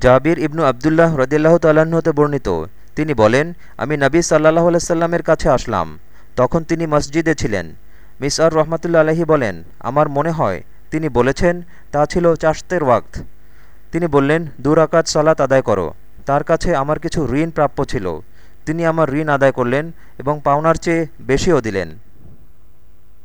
জাবির ইবনু আবদুল্লাহ রদিল্লাহ তাল্লাহতে হতে বর্ণিত। তিনি বলেন, আমি নবী সাল্লাহ আলাইসাল্লামের কাছে আসলাম। তখন তিনি মসজিদে ছিলেন। মিস আর রহমতুল্লা আলহী বলেন, আমার মনে হয় তিনি বলেছেন, তা ছিল চাষতের ওয়াক্ত। তিনি বললেন দুরাকাত সালাত আদায় করো। তার কাছে আমার কিছু ঋণ প্রাপ্য ছিল। তিনি আমার ঋণ আদায় করলেন এবং পাওনার চেয়ে বেশিও দিলেন।